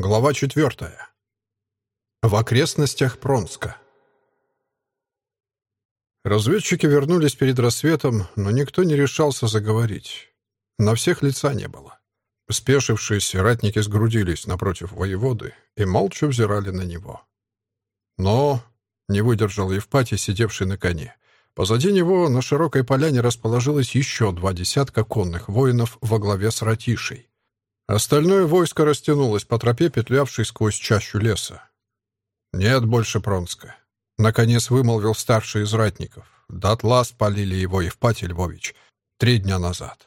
Глава четвертая. В окрестностях Пронска. Разведчики вернулись перед рассветом, но никто не решался заговорить. На всех лица не было. Спешившись, ратники сгрудились напротив воеводы и молча взирали на него. Но не выдержал Евпатий, сидевший на коне. Позади него на широкой поляне расположилось еще два десятка конных воинов во главе с Ратишей. Остальное войско растянулось по тропе, петлявшей сквозь чащу леса. «Нет больше Пронска», — наконец вымолвил старший из ратников. Дотла спалили его Евпатий Львович три дня назад.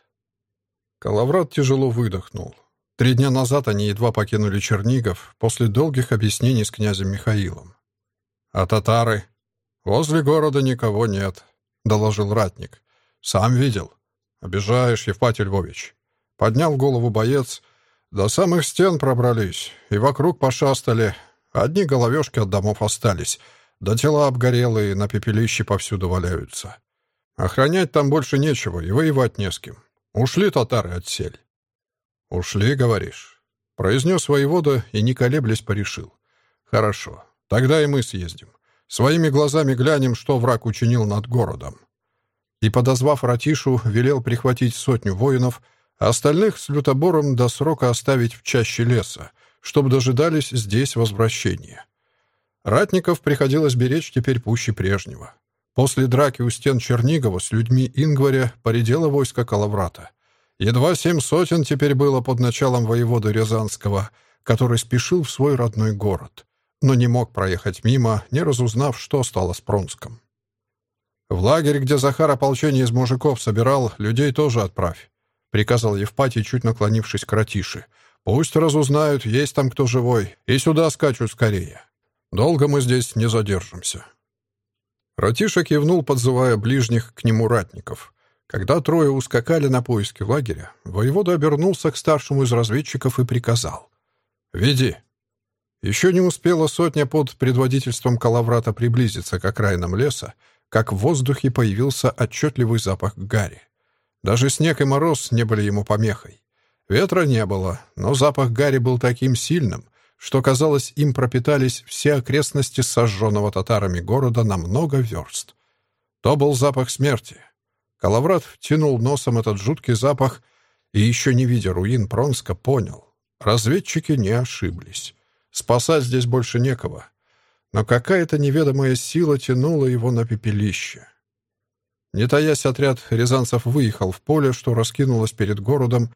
Калаврат тяжело выдохнул. Три дня назад они едва покинули Чернигов после долгих объяснений с князем Михаилом. «А татары?» «Возле города никого нет», — доложил ратник. «Сам видел». «Обижаешь, Евпатий Львович». Поднял голову боец, до самых стен пробрались и вокруг пошастали. Одни головешки от домов остались, да тела обгорелые на пепелище повсюду валяются. Охранять там больше нечего и воевать не с кем. Ушли татары от сель. «Ушли, говоришь?» — произнес воевода и, не колеблясь, порешил. «Хорошо, тогда и мы съездим. Своими глазами глянем, что враг учинил над городом». И, подозвав Ратишу, велел прихватить сотню воинов — остальных с лютобором до срока оставить в чаще леса, чтобы дожидались здесь возвращения. Ратников приходилось беречь теперь пуще прежнего. После драки у стен Чернигова с людьми Ингваря поредело войско Калаврата. Едва семь сотен теперь было под началом воевода Рязанского, который спешил в свой родной город, но не мог проехать мимо, не разузнав, что стало с Пронском. В лагерь, где Захар ополчение из мужиков собирал, людей тоже отправь. — приказал Евпатий, чуть наклонившись к Ратише. «Пусть разузнают, есть там кто живой, и сюда скачут скорее. Долго мы здесь не задержимся». Ратиша кивнул, подзывая ближних к нему ратников. Когда трое ускакали на поиски лагеря, воевода обернулся к старшему из разведчиков и приказал. «Веди». Еще не успела сотня под предводительством Калаврата приблизиться к окраинам леса, как в воздухе появился отчетливый запах гари. Даже снег и мороз не были ему помехой. Ветра не было, но запах гари был таким сильным, что, казалось, им пропитались все окрестности сожженного татарами города на много верст. То был запах смерти. Калаврат втянул носом этот жуткий запах и, еще не видя руин Пронска, понял. Разведчики не ошиблись. Спасать здесь больше некого. Но какая-то неведомая сила тянула его на пепелище. Не таясь, отряд рязанцев выехал в поле, что раскинулось перед городом,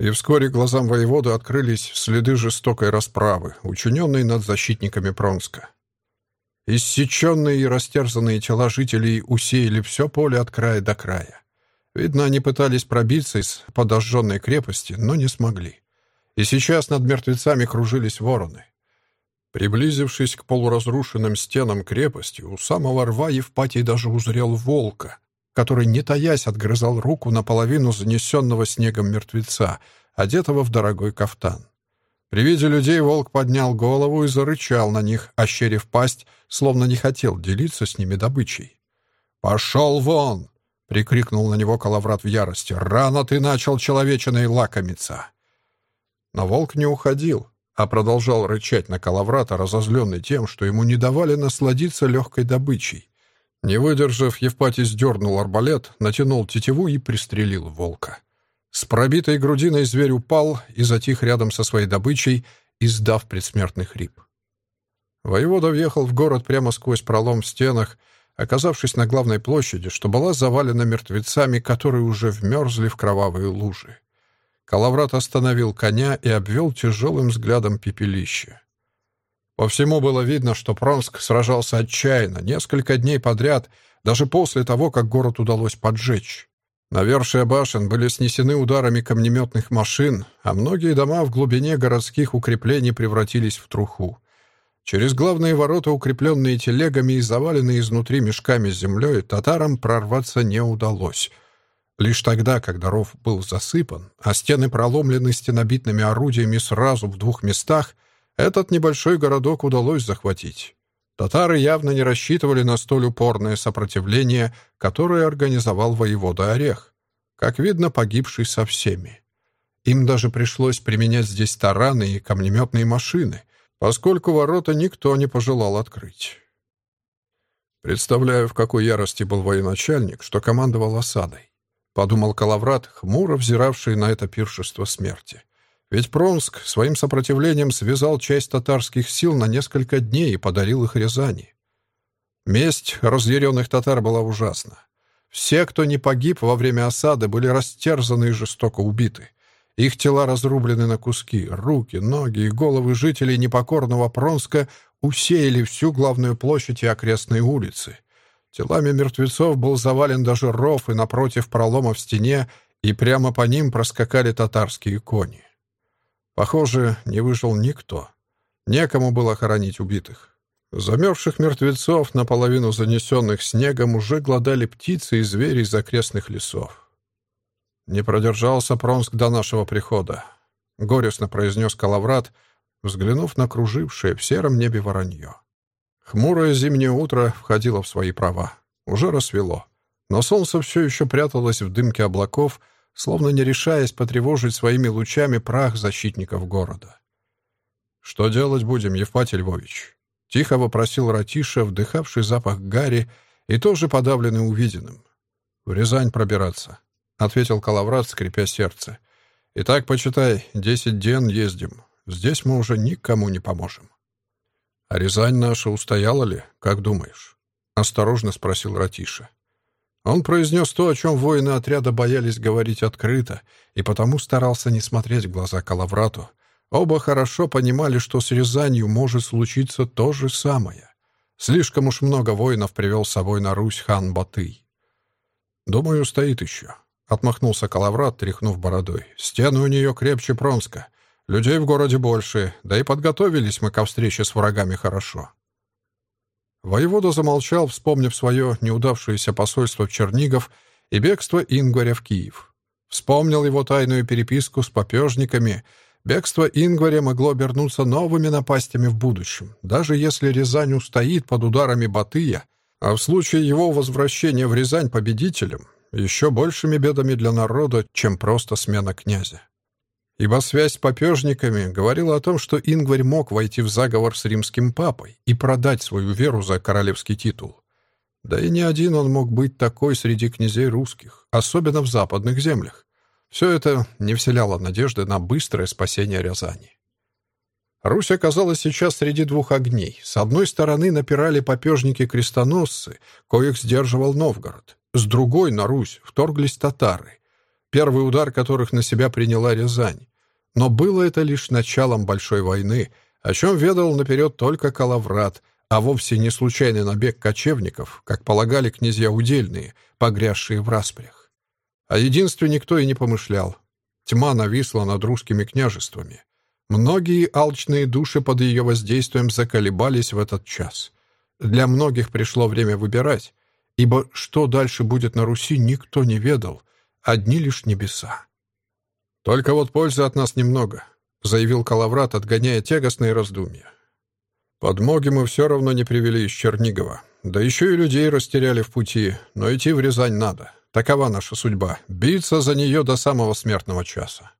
и вскоре глазам воеводы открылись следы жестокой расправы, учиненной над защитниками Пронска. Иссеченные и растерзанные тела жителей усеяли все поле от края до края. Видно, они пытались пробиться из подожженной крепости, но не смогли. И сейчас над мертвецами кружились вороны. Приблизившись к полуразрушенным стенам крепости, у самого рва Евпатий даже узрел волка, который, не таясь, отгрызал руку наполовину занесенного снегом мертвеца, одетого в дорогой кафтан. При виде людей волк поднял голову и зарычал на них, ощерив пасть, словно не хотел делиться с ними добычей. «Пошел вон!» — прикрикнул на него Калаврат в ярости. «Рано ты начал человечиной лакомиться!» Но волк не уходил, а продолжал рычать на Калаврата, разозленный тем, что ему не давали насладиться легкой добычей. Не выдержав, Евпатий сдернул арбалет, натянул тетиву и пристрелил волка. С пробитой грудиной зверь упал и затих рядом со своей добычей, издав предсмертный хрип. Воевода въехал в город прямо сквозь пролом в стенах, оказавшись на главной площади, что была завалена мертвецами, которые уже вмерзли в кровавые лужи. Калаврат остановил коня и обвел тяжелым взглядом пепелище. По всему было видно, что Пронск сражался отчаянно, несколько дней подряд, даже после того, как город удалось поджечь. Навершия башен были снесены ударами камнеметных машин, а многие дома в глубине городских укреплений превратились в труху. Через главные ворота, укрепленные телегами и заваленные изнутри мешками с землей, татарам прорваться не удалось. Лишь тогда, когда ров был засыпан, а стены проломлены стенобитными орудиями сразу в двух местах — этот небольшой городок удалось захватить. Татары явно не рассчитывали на столь упорное сопротивление, которое организовал воевода Орех, как видно, погибший со всеми. Им даже пришлось применять здесь тараны и камнеметные машины, поскольку ворота никто не пожелал открыть. Представляю, в какой ярости был военачальник, что командовал осадой. Подумал Калаврат, хмуро взиравший на это пиршество смерти. Ведь Пронск своим сопротивлением связал часть татарских сил на несколько дней и подарил их Рязани. Месть разъяренных татар была ужасна. Все, кто не погиб во время осады, были растерзаны и жестоко убиты. Их тела разрублены на куски, руки, ноги и головы жителей непокорного Пронска усеяли всю главную площадь и окрестные улицы. Телами мертвецов был завален даже ров, и напротив пролома в стене, и прямо по ним проскакали татарские кони. Похоже, не выжил никто. Некому было хоронить убитых. Замерзших мертвецов, наполовину занесенных снегом, уже глодали птицы и звери из окрестных лесов. «Не продержался Пронск до нашего прихода», — горестно произнес Калаврат, взглянув на кружившее в сером небе воронье. Хмурое зимнее утро входило в свои права. Уже рассвело. Но солнце все еще пряталось в дымке облаков, словно не решаясь потревожить своими лучами прах защитников города. «Что делать будем, Евпатий Львович?» — тихо вопросил Ратиша, вдыхавший запах гари и тоже подавленный увиденным. «В Рязань пробираться», — ответил Калаврат, скрипя сердце. «Итак, почитай, десять ден ездим. Здесь мы уже никому не поможем». «А Рязань наша устояла ли, как думаешь?» — осторожно спросил Ратиша. Он произнес то, о чем воины отряда боялись говорить открыто, и потому старался не смотреть в глаза Калаврату. Оба хорошо понимали, что с Рязанью может случиться то же самое. Слишком уж много воинов привел с собой на Русь хан Батый. «Думаю, стоит еще», — отмахнулся Калаврат, тряхнув бородой. «Стены у нее крепче Пронска. Людей в городе больше, да и подготовились мы ко встрече с врагами хорошо». Воевода замолчал, вспомнив свое неудавшееся посольство в Чернигов и бегство Ингваря в Киев. Вспомнил его тайную переписку с попежниками. Бегство Ингваря могло обернуться новыми напастями в будущем, даже если Рязань устоит под ударами Батыя, а в случае его возвращения в Рязань победителем, еще большими бедами для народа, чем просто смена князя ибо связь с попежниками говорила о том, что Ингварь мог войти в заговор с римским папой и продать свою веру за королевский титул. Да и не один он мог быть такой среди князей русских, особенно в западных землях. Все это не вселяло надежды на быстрое спасение Рязани. Русь оказалась сейчас среди двух огней. С одной стороны напирали попежники-крестоносцы, коих сдерживал Новгород. С другой на Русь вторглись татары, первый удар которых на себя приняла Рязань. Но было это лишь началом большой войны, о чем ведал наперед только Калаврат, а вовсе не случайный набег кочевников, как полагали князья удельные, погрязшие в распрях. О единстве никто и не помышлял. Тьма нависла над русскими княжествами. Многие алчные души под ее воздействием заколебались в этот час. Для многих пришло время выбирать, ибо что дальше будет на Руси, никто не ведал, одни лишь небеса. «Только вот пользы от нас немного», — заявил Калаврат, отгоняя тягостные раздумья. «Подмоги мы все равно не привели из Чернигова. Да еще и людей растеряли в пути, но идти в Рязань надо. Такова наша судьба — биться за нее до самого смертного часа».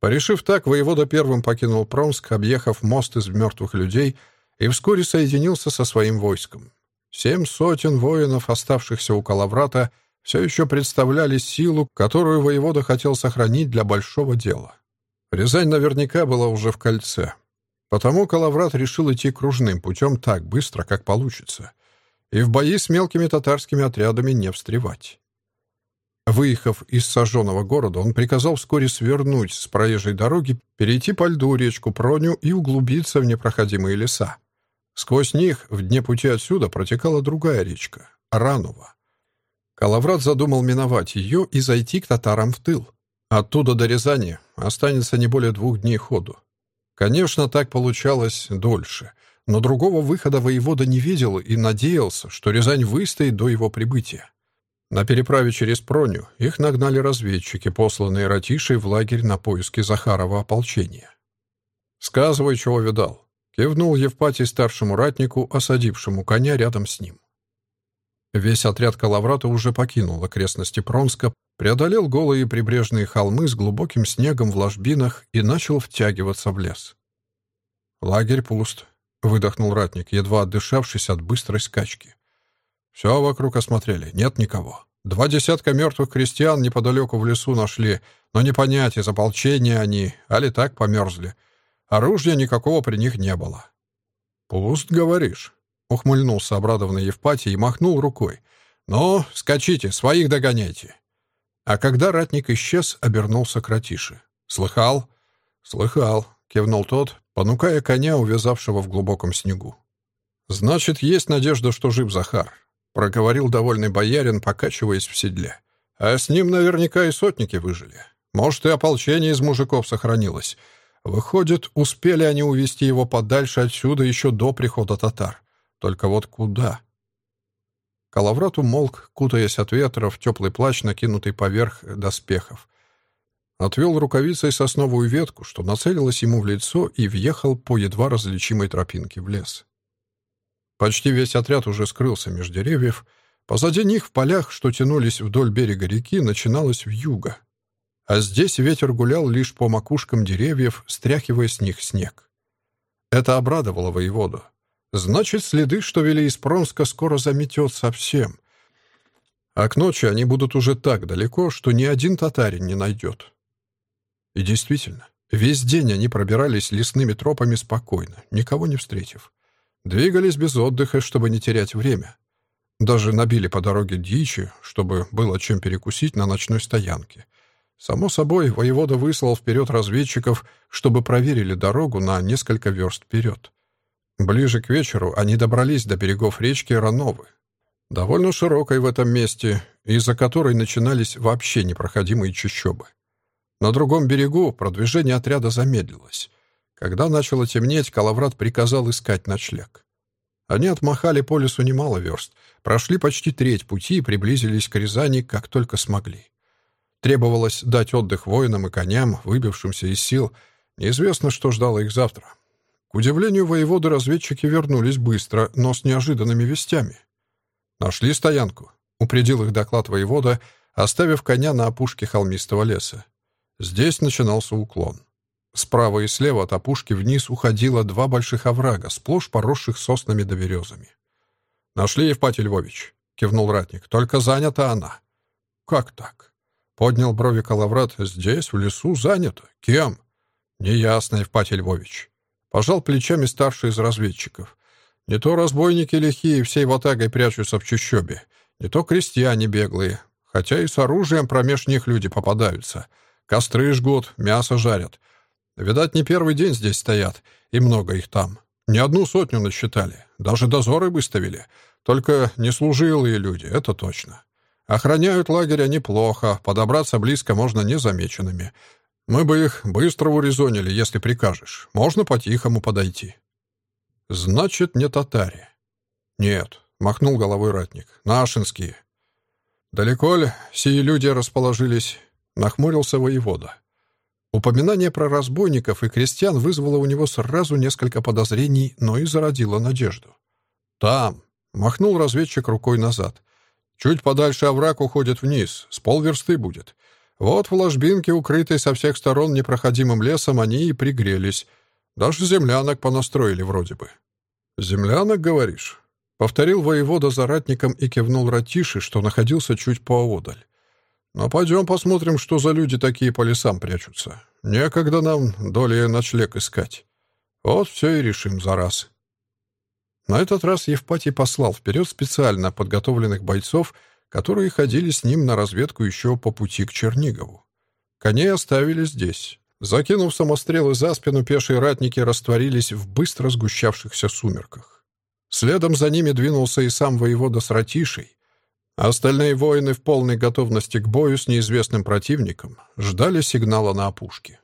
Порешив так, воевода первым покинул Промск, объехав мост из мертвых людей, и вскоре соединился со своим войском. Семь сотен воинов, оставшихся у Калаврата, — все еще представляли силу, которую воевода хотел сохранить для большого дела. Рязань наверняка была уже в кольце. Потому Калаврат решил идти кружным путем так быстро, как получится, и в бои с мелкими татарскими отрядами не встревать. Выехав из сожженного города, он приказал вскоре свернуть с проезжей дороги, перейти по льду речку Проню и углубиться в непроходимые леса. Сквозь них в дне пути отсюда протекала другая речка — Ранува. Калаврат задумал миновать ее и зайти к татарам в тыл. Оттуда до Рязани останется не более двух дней ходу. Конечно, так получалось дольше, но другого выхода воевода не видел и надеялся, что Рязань выстоит до его прибытия. На переправе через Проню их нагнали разведчики, посланные Ратишей в лагерь на поиски Захарова ополчения. «Сказывай, чего видал», — кивнул Евпатий старшему ратнику, осадившему коня рядом с ним. Весь отряд Калаврата уже покинул окрестности Пронска, преодолел голые прибрежные холмы с глубоким снегом в ложбинах и начал втягиваться в лес. «Лагерь пуст», — выдохнул ратник, едва отдышавшись от быстрой скачки. «Все вокруг осмотрели, нет никого. Два десятка мертвых крестьян неподалеку в лесу нашли, но не понять, из ополчения они, али так померзли. Оружия никакого при них не было». «Пуст, говоришь?» — ухмыльнулся обрадованный Евпатий и махнул рукой. «Ну, скачите, своих догоняйте». А когда ратник исчез, обернулся к Ратише. «Слыхал?» «Слыхал», — кивнул тот, понукая коня, увязавшего в глубоком снегу. «Значит, есть надежда, что жив Захар», — проговорил довольный боярин, покачиваясь в седле. «А с ним наверняка и сотники выжили. Может, и ополчение из мужиков сохранилось. Выходит, успели они увести его подальше отсюда еще до прихода татар. Только вот куда?» Калаврат умолк, кутаясь от ветра в теплый плащ, накинутый поверх доспехов. Отвел рукавицей сосновую ветку, что нацелилась ему в лицо, и въехал по едва различимой тропинке в лес. Почти весь отряд уже скрылся меж деревьев. Позади них в полях, что тянулись вдоль берега реки, начиналось вьюга. А здесь ветер гулял лишь по макушкам деревьев, стряхивая с них снег. Это обрадовало воеводу. Значит, следы, что вели из Пронска, скоро заметет совсем. А к ночи они будут уже так далеко, что ни один татарин не найдет. И действительно, весь день они пробирались лесными тропами спокойно, никого не встретив. Двигались без отдыха, чтобы не терять время. Даже набили по дороге дичи, чтобы было чем перекусить на ночной стоянке. Само собой, воевода выслал вперед разведчиков, чтобы проверили дорогу на несколько верст вперед. Ближе к вечеру они добрались до берегов речки Рановы, довольно широкой в этом месте, из-за которой начинались вообще непроходимые чащобы. На другом берегу продвижение отряда замедлилось. Когда начало темнеть, Калаврат приказал искать ночлег. Они отмахали по лесу немало верст, прошли почти треть пути и приблизились к Рязани, как только смогли. Требовалось дать отдых воинам и коням, выбившимся из сил. Неизвестно, что ждало их завтра. К удивлению воеводы разведчики вернулись быстро, но с неожиданными вестями. «Нашли стоянку», — упредил их доклад воевода, оставив коня на опушке холмистого леса. Здесь начинался уклон. Справа и слева от опушки вниз уходило два больших оврага, сплошь поросших соснами да березами. «Нашли, Евпатий Львович», — кивнул ратник, — «только занята она». «Как так?» — поднял брови Калаврат. «Здесь, в лесу, занято. Кем?» «Неясно, Евпатий Львович». Пожал плечами старший из разведчиков. Не то разбойники лихие всей ватагой прячутся в чащобе, не то крестьяне беглые, хотя и с оружием промеж них люди попадаются. Костры жгут, мясо жарят. Видать, не первый день здесь стоят, и много их там. Не одну сотню насчитали, даже дозоры выставили. Только не служилые люди, это точно. Охраняют лагерь они плохо, подобраться близко можно незамеченными. Мы бы их быстро урезонили, если прикажешь. Можно по-тихому подойти». «Значит, не татари?» «Нет», — махнул головой ратник. «Нашинские». «Далеко ли сии люди расположились?» — нахмурился воевода. Упоминание про разбойников и крестьян вызвало у него сразу несколько подозрений, но и зародило надежду. «Там», — махнул разведчик рукой назад. «Чуть подальше овраг уходит вниз, с полверсты будет. Вот в ложбинке, укрытой со всех сторон непроходимым лесом, они и пригрелись. Даже землянок понастроили вроде бы. «Землянок, говоришь?» Повторил воевода за ратником и кивнул Ратиши, что находился чуть поодаль. «Но пойдем посмотрим, что за люди такие по лесам прячутся. Некогда нам доли ночлег искать. Вот все и решим за раз». На этот раз Евпатий послал вперед специально подготовленных бойцов, которые ходили с ним на разведку еще по пути к Чернигову. Коней оставили здесь. Закинув самострелы за спину, пешие ратники растворились в быстро сгущавшихся сумерках. Следом за ними двинулся и сам воевода с Ратишей. Остальные воины в полной готовности к бою с неизвестным противником ждали сигнала на опушке.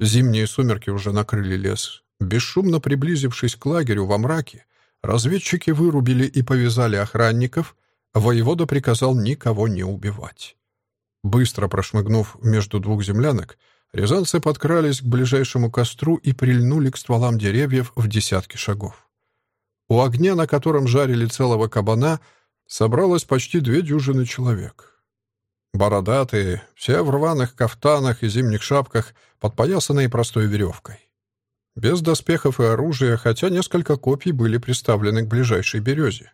Зимние сумерки уже накрыли лес. Бесшумно приблизившись к лагерю во мраке, разведчики вырубили и повязали охранников, Воевода приказал никого не убивать. Быстро прошмыгнув между двух землянок, рязанцы подкрались к ближайшему костру и прильнули к стволам деревьев в десятки шагов. у огня, на котором жарили целого кабана, собралось почти две дюжины человек. Бородатые, все в рваных кафтанах и зимних шапках, подпоясанные простой веревкой. Без доспехов и оружия, хотя несколько копий были приставлены к ближайшей березе.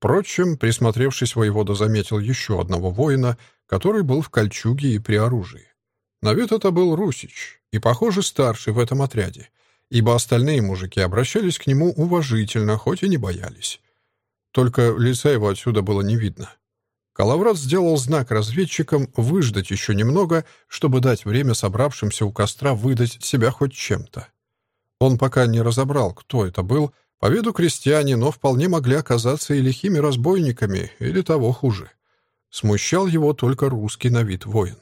Впрочем, присмотревшись, воевода заметил еще одного воина, который был в кольчуге и при оружии. На вид это был Русич, и, похоже, старший в этом отряде, ибо остальные мужики обращались к нему уважительно, хоть и не боялись. Только лица его отсюда было не видно. Калаврат сделал знак разведчикам выждать еще немного, чтобы дать время собравшимся у костра выдать себя хоть чем-то. Он пока не разобрал, кто это был, по виду крестьяне, но вполне могли оказаться и лихими разбойниками, или того хуже. Смущал его только русский на вид воин.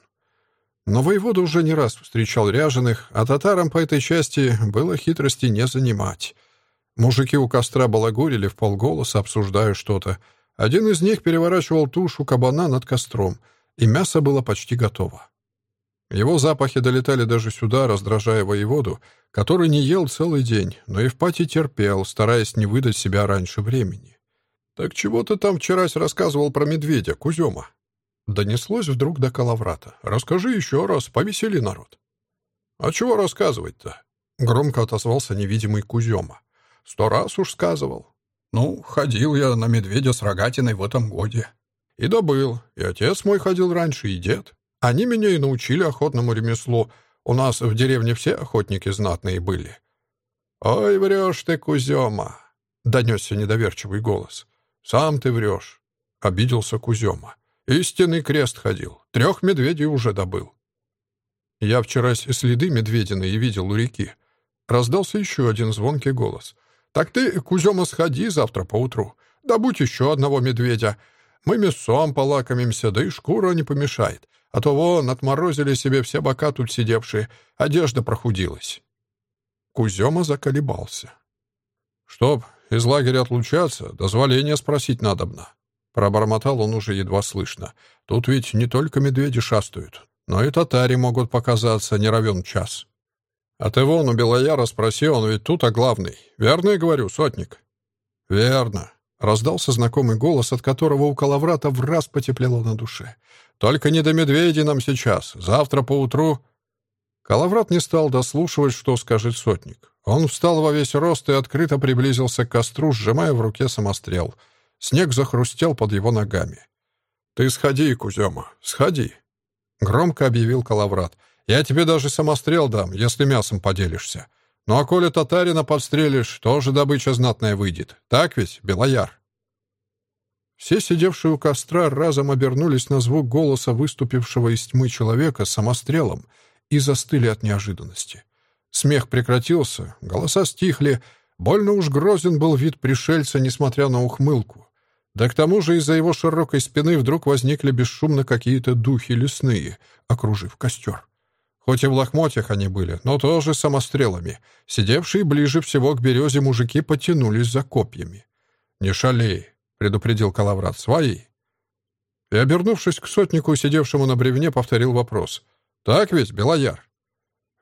Но воевода уже не раз встречал ряженых, а татарам по этой части было хитрости не занимать. Мужики у костра балагурили в полголоса, обсуждая что-то. Один из них переворачивал тушу кабана над костром, и мясо было почти готово. Его запахи долетали даже сюда, раздражая воеводу, который не ел целый день, но и в пати терпел, стараясь не выдать себя раньше времени. «Так чего ты там вчерась рассказывал про медведя, Кузема?» Донеслось вдруг до Калаврата. «Расскажи еще раз, повесели народ». «А чего рассказывать-то?» Громко отозвался невидимый Кузема. «Сто раз уж сказывал. Ну, ходил я на медведя с рогатиной в этом годе. И добыл. И отец мой ходил раньше, и дед. Они меня и научили охотному ремеслу. У нас в деревне все охотники знатные были». «Ой, врешь ты, Кузема!» — донесся недоверчивый голос. «Сам ты врешь!» — обиделся Кузема. «Истинный крест ходил. Трех медведей уже добыл». Я вчера следы медведины и видел у реки. Раздался еще один звонкий голос. «Так ты, Кузема, сходи завтра поутру. Добудь еще одного медведя. Мы мясом полакомимся, да и шкура не помешает. А то вон, отморозили себе все бока тут сидевшие, одежда прохудилась». Кузема заколебался. «Чтоб из лагеря отлучаться, дозволения спросить надобно». Пробормотал он уже едва слышно. «Тут ведь не только медведи шастают, но и татари могут показаться, не равен час». «А ты вон у Белояра спроси, он ведь тут, а главный. Верно я говорю, сотник?» «Верно», — раздался знакомый голос, от которого у Калаврата в раз потеплело на душе. Только не до медведей нам сейчас. Завтра поутру...» Калаврат не стал дослушивать, что скажет сотник. Он встал во весь рост и открыто приблизился к костру, сжимая в руке самострел. Снег захрустел под его ногами. «Ты сходи, Кузема, сходи!» Громко объявил Калаврат. «Я тебе даже самострел дам, если мясом поделишься. Ну а коли татарина подстрелишь, тоже добыча знатная выйдет. Так ведь, Белояр?» Все сидевшие у костра разом обернулись на звук голоса выступившего из тьмы человека самострелом и застыли от неожиданности. Смех прекратился, голоса стихли, больно уж грозен был вид пришельца, несмотря на ухмылку. Да к тому же из-за его широкой спины вдруг возникли бесшумно какие-то духи лесные, окружив костер. Хоть и в лохмотьях они были, но тоже самострелами. Сидевшие ближе всего к березе мужики потянулись за копьями. «Не шалей!» — предупредил Калаврат. «Свои». И, обернувшись к сотнику, сидевшему на бревне, повторил вопрос. «Так ведь, Белояр?»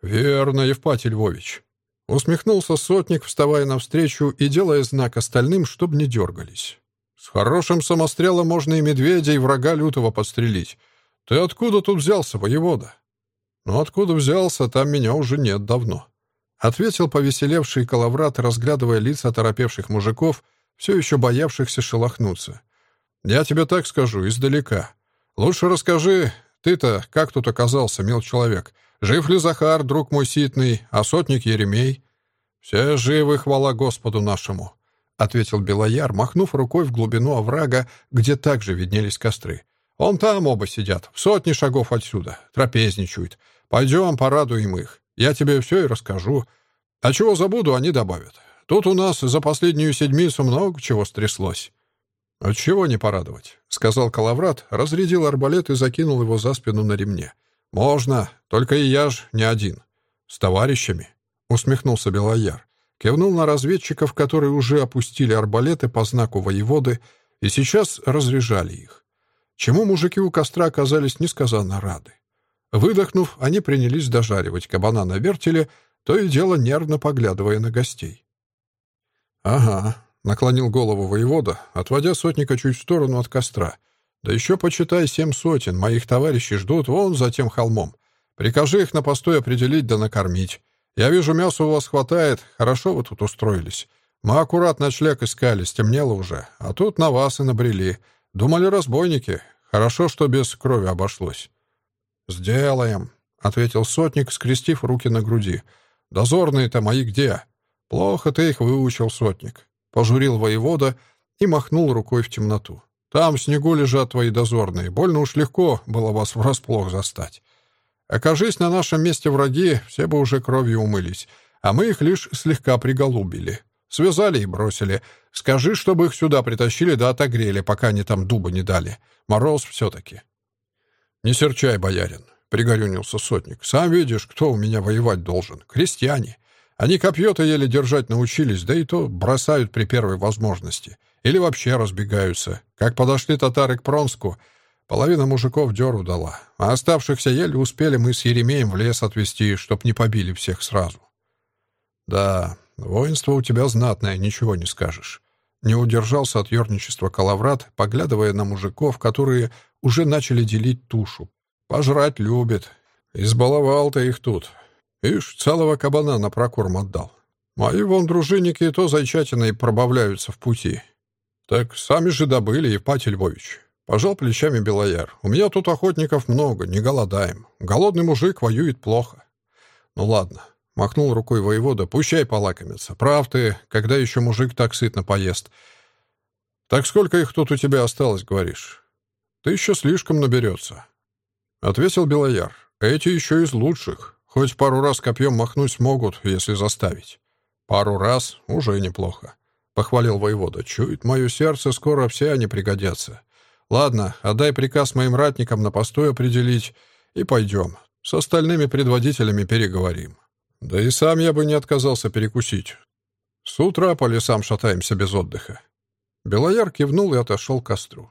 «Верно, Евпатий Львович». Усмехнулся сотник, вставая навстречу и делая знак остальным, чтобы не дергались. «С хорошим самострелом можно и медведя, и врага лютого подстрелить. Ты откуда тут взялся, воевода?» «Ну, откуда взялся, там меня уже нет давно», — ответил повеселевший Калаврат, разглядывая лица торопевших мужиков — все еще боявшихся шелохнуться. «Я тебе так скажу, издалека. Лучше расскажи, ты-то как тут оказался, мил человек? Жив ли Захар, друг мой ситный, а сотник Еремей?» «Все живы, хвала Господу нашему», — ответил Белояр, махнув рукой в глубину оврага, где также виднелись костры. «Он там оба сидят, в сотни шагов отсюда, трапезничают. Пойдем, порадуем их. Я тебе все и расскажу. А чего забуду, они добавят. Тут у нас за последнюю седмицу много чего стряслось». «Отчего не порадовать?» — сказал Калаврат, разрядил арбалет и закинул его за спину на ремне. «Можно, только и я ж не один. С товарищами», — усмехнулся Белояр. Кивнул на разведчиков, которые уже опустили арбалеты по знаку воеводы и сейчас разряжали их. Чему мужики у костра оказались несказанно рады. Выдохнув, они принялись дожаривать кабана на вертеле, то и дело нервно поглядывая на гостей. «Ага, наклонил голову воевода, отводя сотника чуть в сторону от костра. «Да еще, почитай, семь сотен. Моих товарищей ждут вон за тем холмом. Прикажи их на постой определить да накормить. Я вижу, мяса у вас хватает. Хорошо вы тут устроились. Мы аккуратно ночлег искали, стемнело уже. А тут на вас и набрели. Думали разбойники. Хорошо, что без крови обошлось». «Сделаем», — ответил сотник, скрестив руки на груди. «Дозорные-то мои где?» «Плохо ты их выучил, сотник», — пожурил воевода и махнул рукой в темноту. «Там в снегу лежат твои дозорные. Больно уж легко было вас врасплох застать. Окажись на нашем месте враги, все бы уже кровью умылись, а мы их лишь слегка приголубили. Связали и бросили. Скажи, чтобы их сюда притащили да отогрели, пока они там дуба не дали. Мороз все-таки». «Не серчай, боярин», — пригорюнился сотник. «Сам видишь, кто у меня воевать должен. Крестьяне. Они копье-то еле держать научились, да и то бросают при первой возможности. Или вообще разбегаются. Как подошли татары к Пронску, половина мужиков дёру дала, а оставшихся еле успели мы с Еремеем в лес отвезти, чтоб не побили всех сразу. Да, воинство у тебя знатное, ничего не скажешь. Не удержался от ерничества Калаврат, поглядывая на мужиков, которые уже начали делить тушу. Пожрать любит. Избаловал ты их тут. Ишь, целого кабана на прокорм отдал. Мои вон дружинники и то зайчатиной пробавляются в пути. Так сами же добыли, Евпатий Львович. Пожал плечами Белояр. У меня тут охотников много, не голодаем. Голодный мужик воюет плохо. Ну ладно, махнул рукой воевода, пущай полакомится. Прав ты, когда еще мужик так сытно поест. Так сколько их тут у тебя осталось, говоришь? Ты еще слишком наберется. Ответил Белояр. Эти еще из лучших. Хоть пару раз копьем махнуть смогут, если заставить. Пару раз — уже неплохо. Похвалил воевода. Чует мое сердце, скоро все они пригодятся. Ладно, отдай приказ моим ратникам на постой определить, и пойдем. С остальными предводителями переговорим. Да и сам я бы не отказался перекусить. С утра по лесам шатаемся без отдыха. Белояр кивнул и отошел к костру.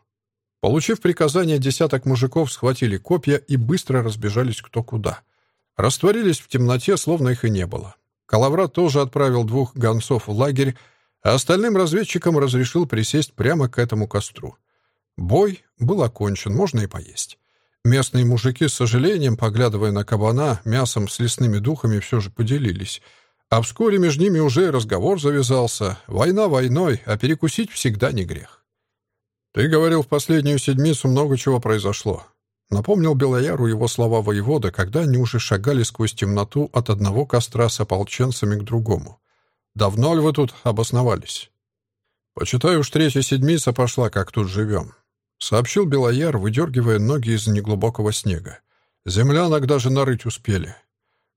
Получив приказание, десяток мужиков схватили копья и быстро разбежались кто куда — Растворились в темноте, словно их и не было. Калаврат тоже отправил двух гонцов в лагерь, а остальным разведчикам разрешил присесть прямо к этому костру. Бой был окончен, можно и поесть. Местные мужики, с сожалением, поглядывая на кабана, мясом с лесными духами все же поделились. А вскоре между ними уже разговор завязался. Война войной, а перекусить всегда не грех. «Ты говорил, в последнюю седмицу много чего произошло. Напомнил Белояру его слова воевода, когда они уже шагали сквозь темноту от одного костра с ополченцами к другому. «Давно ли вы тут обосновались?» «Почитай, уж третья седмица пошла, как тут живем», — сообщил Белояр, выдергивая ноги из неглубокого снега. «Землянок даже нарыть успели.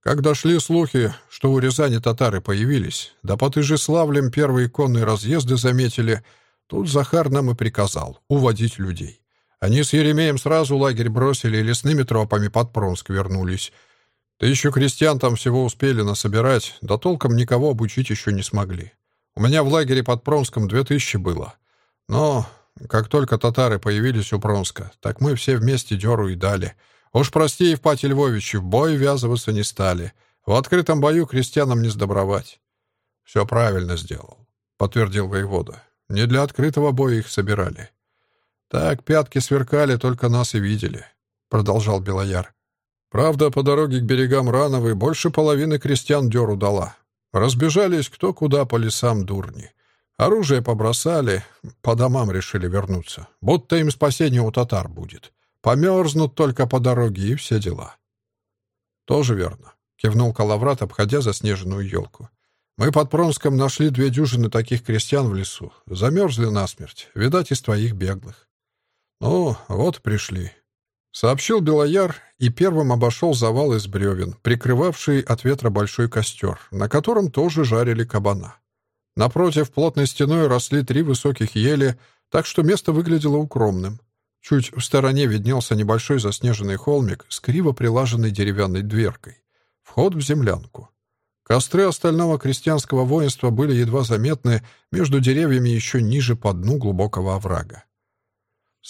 Как дошли слухи, что у Рязани татары появились, да под Ижеславлем первые конные разъезды заметили, тут Захар нам и приказал уводить людей. Они с Еремеем сразу лагерь бросили и лесными тропами под Пронск вернулись. Да еще крестьян там всего успели насобирать, да толком никого обучить еще не смогли. У меня в лагере под Пронском две тысячи было. Но как только татары появились у Пронска, так мы все вместе дёру и дали. Уж прости, Евпатий Львович, в бой ввязываться не стали. В открытом бою крестьянам не сдобровать. «Все правильно сделал», — подтвердил воевода. «Не для открытого боя их собирали. «Так пятки сверкали, только нас и видели», — продолжал Белояр. «Правда, по дороге к берегам Рановой больше половины крестьян дёру дала. Разбежались кто куда по лесам дурни. Оружие побросали, по домам решили вернуться. Будто им спасение у татар будет. Померзнут только по дороге и все дела». «Тоже верно», — кивнул Калаврат, обходя заснеженную елку. «Мы под Пронском нашли две дюжины таких крестьян в лесу. Замерзли насмерть, видать, из твоих беглых. «Ну, вот пришли», — сообщил Белояр и первым обошел завал из бревен, прикрывавший от ветра большой костер, на котором тоже жарили кабана. Напротив плотной стеной росли три высоких ели, так что место выглядело укромным. Чуть в стороне виднелся небольшой заснеженный холмик с криво прилаженной деревянной дверкой. Вход в землянку. Костры остального крестьянского воинства были едва заметны между деревьями еще ниже по дну глубокого оврага.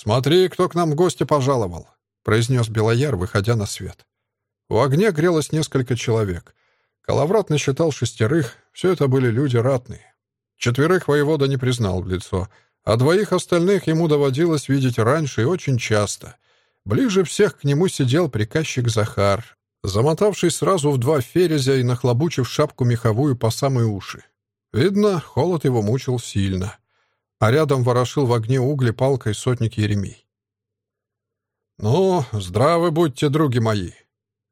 «Смотри, кто к нам в гости пожаловал», — произнес Белояр, выходя на свет. У огня грелось несколько человек. Калаврат насчитал шестерых, все это были люди ратные. Четверых воевода не признал в лицо, а двоих остальных ему доводилось видеть раньше и очень часто. Ближе всех к нему сидел приказчик Захар, замотавший сразу в два ферезя и нахлобучив шапку меховую по самые уши. Видно, холод его мучил сильно. А рядом ворошил в огне угли палкой сотник Еремей. «Ну, здравы будьте, други мои!»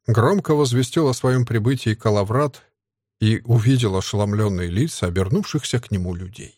Громко возвестил о своем прибытии Калаврат и увидел ошеломленные лица обернувшихся к нему людей.